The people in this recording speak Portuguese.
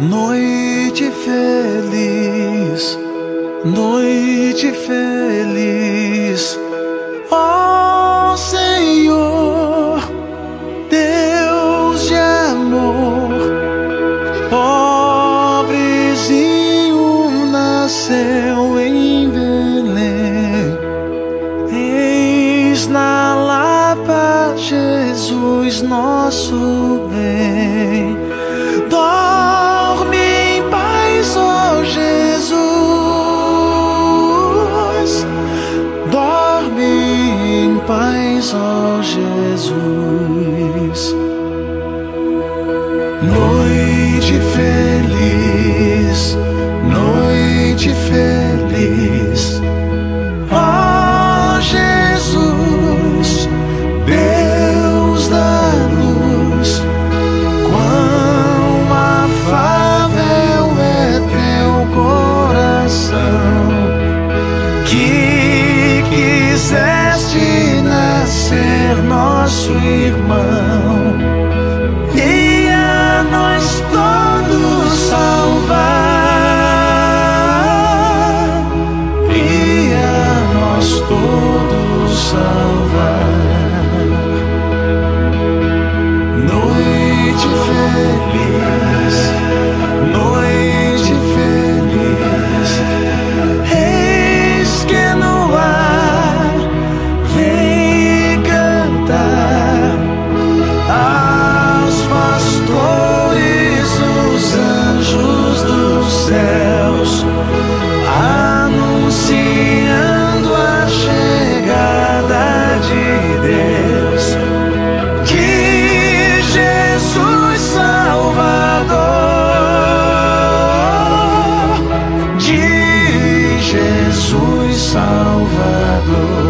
Noite feliz, noite feliz, ó Senhor, Deus de amor, pobrezinho nasceu em Belém, eis na Lapa Jesus nosso bem. Noite feliz, noite feliz. Oh, Jesus, Deus da luz, quão afável é teu coração que quiseste nascer nosso irmão. todo salvar. Noite feliz. Jesus Salvador.